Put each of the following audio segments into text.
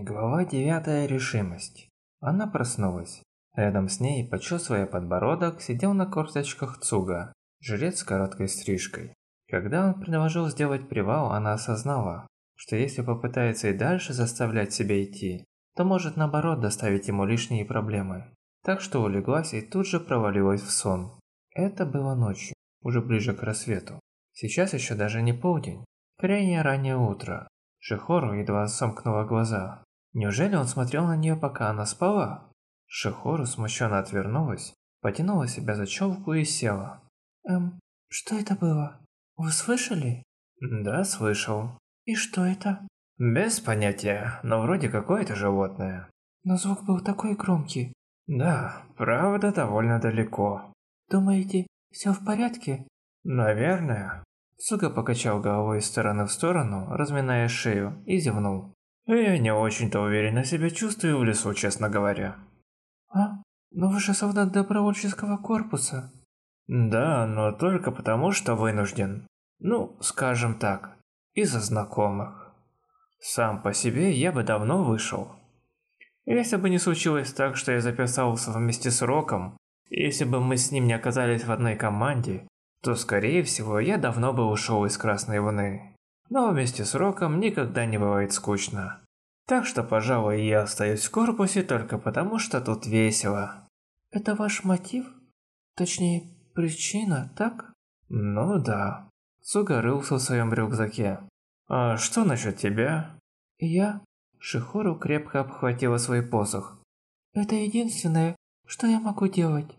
Глава 9. Решимость. Она проснулась. Рядом с ней, почесывая подбородок, сидел на корточках Цуга, жрец с короткой стрижкой. Когда он предложил сделать привал, она осознала, что если попытается и дальше заставлять себя идти, то может наоборот доставить ему лишние проблемы. Так что улеглась и тут же провалилась в сон. Это было ночью, уже ближе к рассвету. Сейчас еще даже не полдень, крайне раннее утро. Шихору едва сомкнула глаза. Неужели он смотрел на нее, пока она спала? Шихору смущенно отвернулась, потянула себя за челку и села. Эм, что это было? Вы слышали? Да, слышал. И что это? Без понятия, но вроде какое-то животное. Но звук был такой громкий. Да, правда довольно далеко. Думаете, все в порядке? Наверное. Суга покачал головой из стороны в сторону, разминая шею, и зевнул. «Я не очень-то уверенно себя чувствую в лесу, честно говоря». «А? Но вы же солдат добровольческого корпуса». «Да, но только потому, что вынужден. Ну, скажем так, из-за знакомых. Сам по себе я бы давно вышел. Если бы не случилось так, что я записался вместе с Роком, если бы мы с ним не оказались в одной команде, то, скорее всего, я давно бы ушел из Красной Луны. Но вместе с Роком никогда не бывает скучно. Так что, пожалуй, я остаюсь в корпусе только потому, что тут весело. Это ваш мотив? Точнее, причина, так? Ну да. Цуга рылся в своем рюкзаке. А что насчет тебя? Я? Шихору крепко обхватила свой посох. Это единственное, что я могу делать.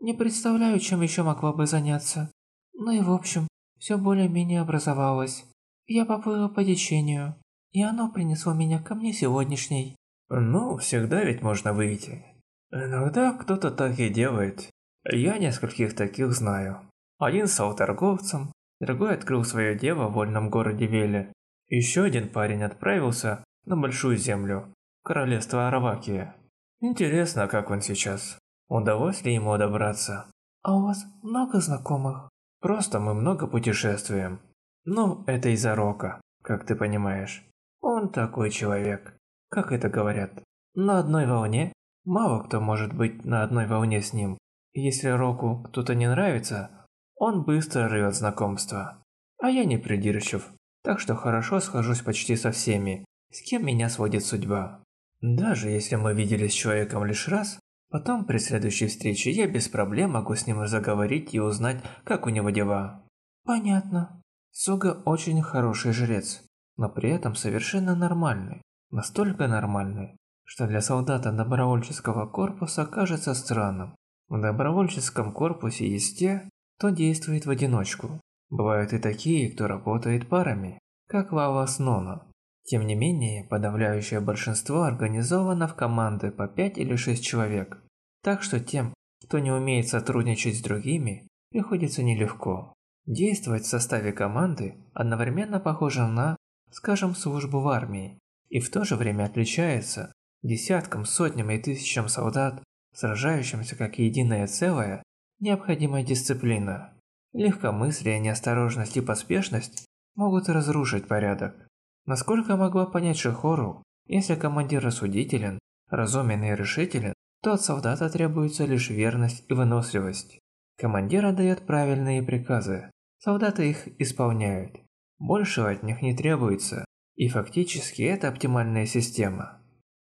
Не представляю, чем еще могла бы заняться. Ну и в общем, все более-менее образовалось. Я поплыла по течению, и оно принесло меня ко мне сегодняшней. Ну, всегда ведь можно выйти. Иногда кто-то так и делает. Я нескольких таких знаю. Один стал торговцем, другой открыл свое дело в вольном городе Веле. Еще один парень отправился на Большую Землю, королевство Аравакия. Интересно, как он сейчас. Удалось ли ему добраться? А у вас много знакомых? Просто мы много путешествуем. Ну, это из-за Рока, как ты понимаешь. Он такой человек. Как это говорят? На одной волне? Мало кто может быть на одной волне с ним. Если Року кто-то не нравится, он быстро рвет знакомство. А я не придирчив, так что хорошо схожусь почти со всеми, с кем меня сводит судьба. Даже если мы виделись с человеком лишь раз, Потом при следующей встрече я без проблем могу с ним заговорить и узнать, как у него дела. Понятно. Суга очень хороший жрец, но при этом совершенно нормальный. Настолько нормальный, что для солдата добровольческого корпуса кажется странным. В добровольческом корпусе есть те, кто действует в одиночку. Бывают и такие, кто работает парами, как Валас Нона. Тем не менее, подавляющее большинство организовано в команды по 5 или 6 человек. Так что тем, кто не умеет сотрудничать с другими, приходится нелегко. Действовать в составе команды одновременно похоже на, скажем, службу в армии, и в то же время отличается десяткам, сотням и тысячам солдат, сражающимся как единое целое, необходимая дисциплина. Легкомыслие, неосторожность и поспешность могут разрушить порядок. Насколько могла понять Шихору, если командир рассудителен, разумен и решителен, то от солдата требуется лишь верность и выносливость. Командир отдает правильные приказы, солдаты их исполняют. Большего от них не требуется, и фактически это оптимальная система.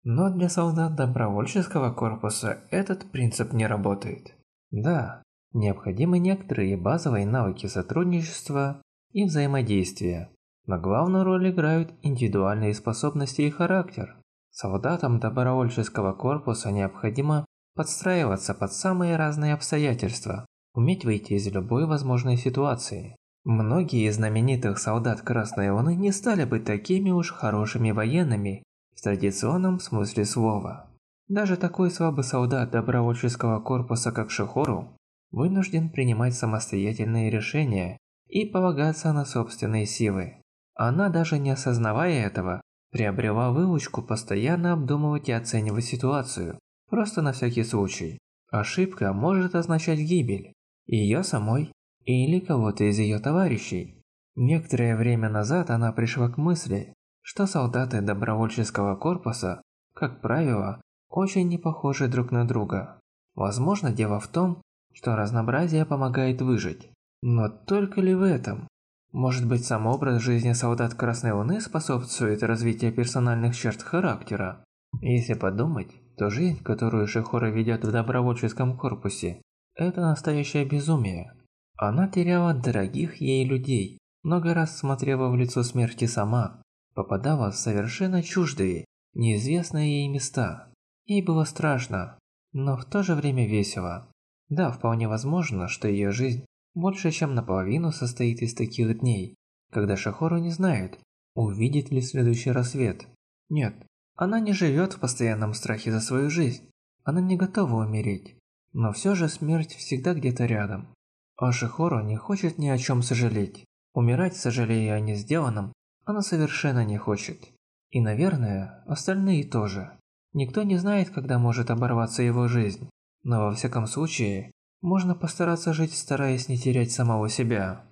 Но для солдат добровольческого корпуса этот принцип не работает. Да, необходимы некоторые базовые навыки сотрудничества и взаимодействия, но главную роль играют индивидуальные способности и характер. Солдатам добровольческого корпуса необходимо подстраиваться под самые разные обстоятельства, уметь выйти из любой возможной ситуации. Многие из знаменитых солдат Красной Луны не стали бы такими уж хорошими военными в традиционном смысле слова. Даже такой слабый солдат добровольческого корпуса, как Шихору, вынужден принимать самостоятельные решения и полагаться на собственные силы. Она, даже не осознавая этого, приобрела выучку постоянно обдумывать и оценивать ситуацию, просто на всякий случай. Ошибка может означать гибель, ее самой или кого-то из ее товарищей. Некоторое время назад она пришла к мысли, что солдаты добровольческого корпуса, как правило, очень не похожи друг на друга. Возможно, дело в том, что разнообразие помогает выжить. Но только ли в этом? Может быть, сам образ жизни солдат Красной Луны способствует развитию персональных черт характера? Если подумать, то жизнь, которую Шихора ведет в добровольческом корпусе, это настоящее безумие. Она теряла дорогих ей людей, много раз смотрела в лицо смерти сама, попадала в совершенно чуждые, неизвестные ей места. Ей было страшно, но в то же время весело. Да, вполне возможно, что ее жизнь больше чем наполовину состоит из таких дней, когда Шахору не знает, увидит ли следующий рассвет. Нет, она не живет в постоянном страхе за свою жизнь. Она не готова умереть. Но все же смерть всегда где-то рядом. А Шихору не хочет ни о чем сожалеть. Умирать, сожалея о не сделанном, она совершенно не хочет. И, наверное, остальные тоже. Никто не знает, когда может оборваться его жизнь. Но во всяком случае, можно постараться жить, стараясь не терять самого себя.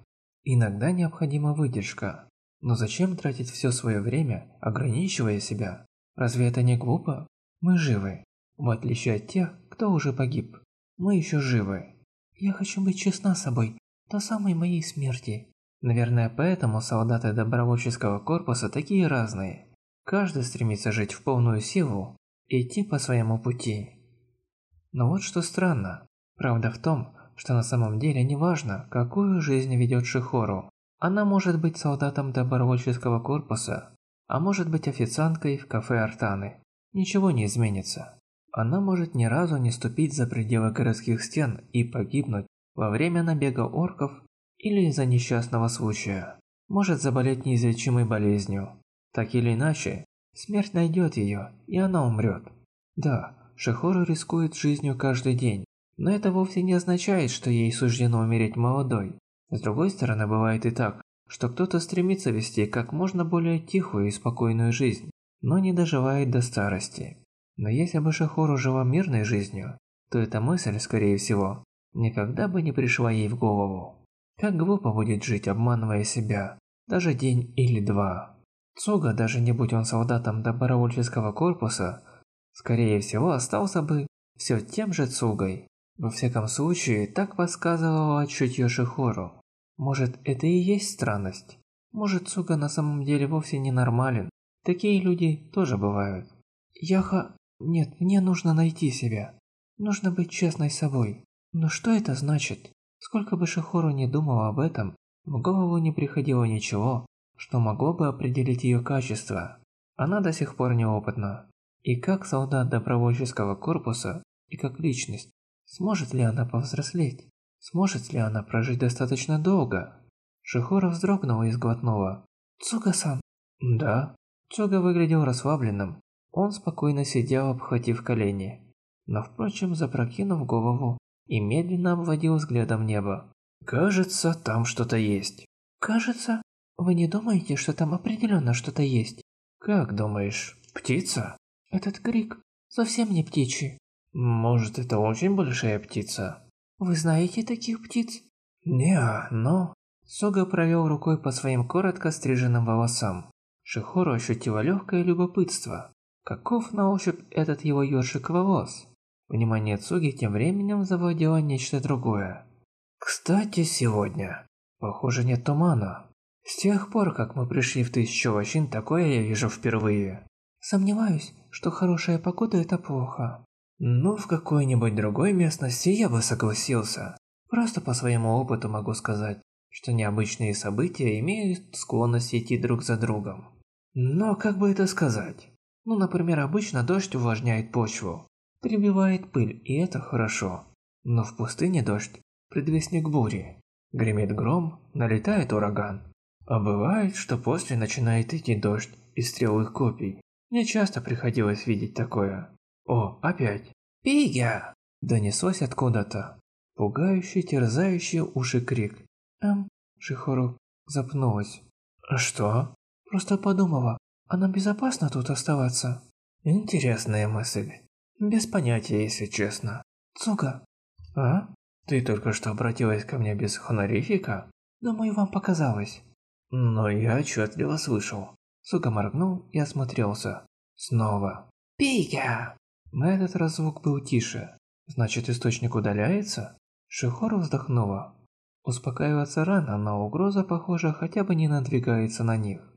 Иногда необходима выдержка. Но зачем тратить все свое время, ограничивая себя? Разве это не глупо? Мы живы. В отличие от тех, кто уже погиб. Мы еще живы. Я хочу быть честна с собой до самой моей смерти. Наверное, поэтому солдаты добровольческого корпуса такие разные. Каждый стремится жить в полную силу и идти по своему пути. Но вот что странно. Правда в том, что на самом деле не важно, какую жизнь ведет Шихору. Она может быть солдатом добровольческого корпуса, а может быть официанткой в кафе Артаны. Ничего не изменится. Она может ни разу не ступить за пределы городских стен и погибнуть во время набега орков или из-за несчастного случая. Может заболеть неизлечимой болезнью. Так или иначе, смерть найдет ее, и она умрет. Да, Шихору рискует жизнью каждый день, но это вовсе не означает, что ей суждено умереть молодой. С другой стороны, бывает и так, что кто-то стремится вести как можно более тихую и спокойную жизнь, но не доживает до старости. Но если бы Шахору жила мирной жизнью, то эта мысль, скорее всего, никогда бы не пришла ей в голову. Как глупо будет жить, обманывая себя, даже день или два. Цуга, даже не будь он солдатом добровольческого корпуса, скорее всего остался бы все тем же Цугой. Во всяком случае, так подсказывало чутье Шихору. Может, это и есть странность? Может, Цуга на самом деле вовсе не нормален? Такие люди тоже бывают. Яха... Нет, мне нужно найти себя. Нужно быть честной собой. Но что это значит? Сколько бы Шихору не думал об этом, в голову не приходило ничего, что могло бы определить ее качество. Она до сих пор неопытна. И как солдат добровольческого корпуса, и как личность, сможет ли она повзрослеть? Сможет ли она прожить достаточно долго? Шихора вздрогнула и сглотнула. «Цуга-сан!» «Да?» Цуга выглядел расслабленным. Он спокойно сидел, обхватив колени. Но, впрочем, запрокинув голову и медленно обводил взглядом небо. «Кажется, там что-то есть». «Кажется? Вы не думаете, что там определенно что-то есть?» «Как думаешь, птица?» «Этот крик совсем не птичий». «Может, это очень большая птица?» Вы знаете таких птиц? Не, но... Сога провел рукой по своим коротко стриженным волосам. Шихору ощутила легкое любопытство. Каков на ощупь этот его ёршик волос? Внимание Цуги тем временем завладело нечто другое. Кстати, сегодня, похоже, нет тумана. С тех пор, как мы пришли в Тысячу Лощин, такое я вижу впервые. Сомневаюсь, что хорошая погода – это плохо. Ну, в какой-нибудь другой местности я бы согласился. Просто по своему опыту могу сказать, что необычные события имеют склонность идти друг за другом. Но как бы это сказать? Ну, например, обычно дождь увлажняет почву, прибивает пыль, и это хорошо. Но в пустыне дождь – предвестник бури. Гремит гром, налетает ураган. А бывает, что после начинает идти дождь из стрелых копий. Мне часто приходилось видеть такое. О, опять. «Пигя!» Донеслось откуда-то. Пугающий, терзающий уши крик. Эм, Шихору запнулась. Что? Просто подумала, а нам безопасно тут оставаться? Интересная мысль. Без понятия, если честно. Цуга. А? Ты только что обратилась ко мне без хонорифика? Думаю, вам показалось. Но я отчетливо слышал. Сука моргнул и осмотрелся. Снова. «Пейка!» На этот раз звук был тише. Значит, источник удаляется? Шихор вздохнула. Успокаиваться рано, но угроза, похоже, хотя бы не надвигается на них.